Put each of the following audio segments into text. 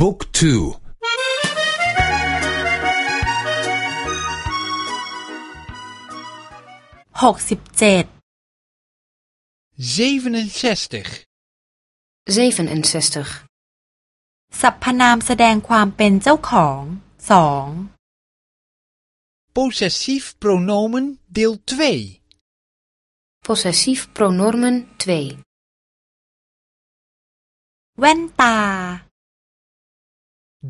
บุ๊กทูหกสิบเจ็ด 67. 67. สรรพนามแสดงความเป็นเจ้าของสอง Possessief pronomen deel 2. Possessief pronomen 2. แว่นตา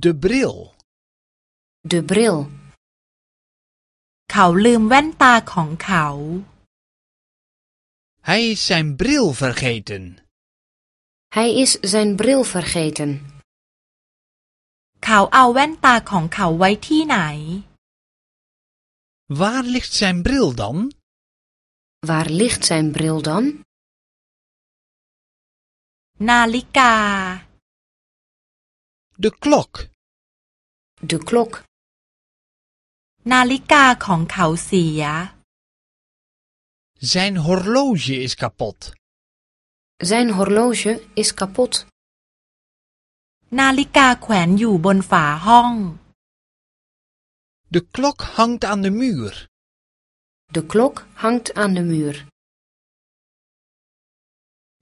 De bril. De bril. เขาลืมแว่นตาของเขา Hij is zijn bril vergeten. Hij is zijn bril vergeten. เขาเอาแว่นตาของเขาไว้ที่ไหน Waar ligt zijn bril dan? Waar ligt zijn bril dan? นาฬิกา De klok. De klok. นาฬิกาของเขาเสีย Zijn horloge is kapot. Zijn horloge is kapot. นาฬิกาแขวนอยู่บนฝาห้อง De klok hangt aan de muur. De klok hangt aan de muur.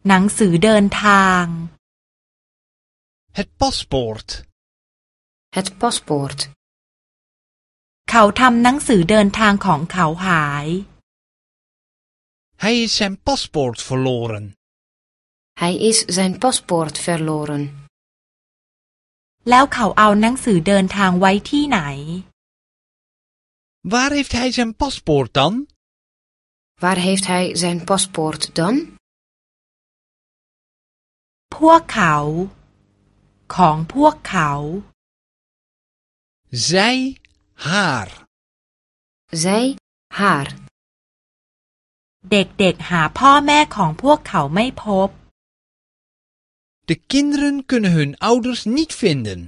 หนังสือเดินทาง Het paspoort. Het paspoort. เขาทำหนังสือเดินทางของเขาหาย Hij is zijn paspoort verloren. Hij is zijn paspoort verloren. แล้วเขาเอาหนังสือเดินทางไว้ที่ไหน Waar heeft hij zijn paspoort dan? Waar heeft hij zijn paspoort dan? พวกเขา ของพวกเขา Zij, haar. Zij, haar. เด็กๆหาพ่อแม่ของพวกเขาไม่พบ De kinderen kunnen hun ouders niet vinden.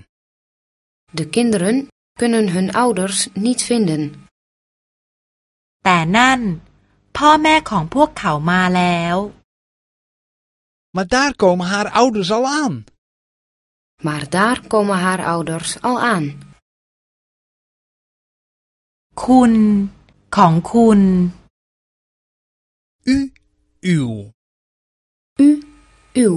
De kinderen kunnen hun ouders niet vinden. แต่นั่น พ่อแม่ของพวกเขามาแล้ว Maar daar komen haar ouders al aan. Maar daar komen haar ouders al aan. คุณ ของคุณ U, uw. U, uw.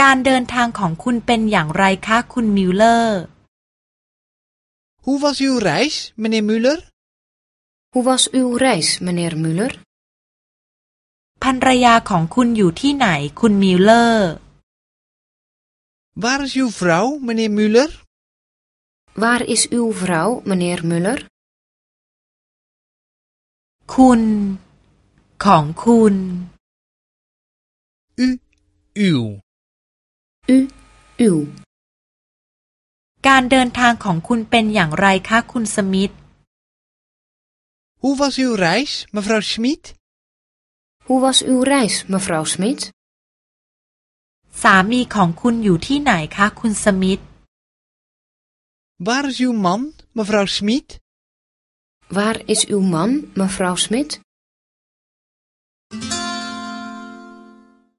การเดินทางของคุณเป็นอย่างไรคะ คุณมิลเลอร์ Hoe was uw reis, meneer Muller? Hoe was uw reis, meneer Muller? ภรรยาของคุณอยู่ที่ไหน คุณมิลเลอร์ Waar is uw vrouw, meneer Muller? Waar is uw vrouw, meneer Muller? คุณ ของคุณ U, uw. U, uw. การเดินทางของคุณเป็นอย่างไรคะ คุณสมิธ Hoe was uw reis, mevrouw Schmid? Hoe was uw reis, mevrouw Smit? สามีของคุณอยู่ที่ไหนคะคุณสมิธ Waar is uw man, mevrouw Schmid? Waar is uw man, mevrouw Smit?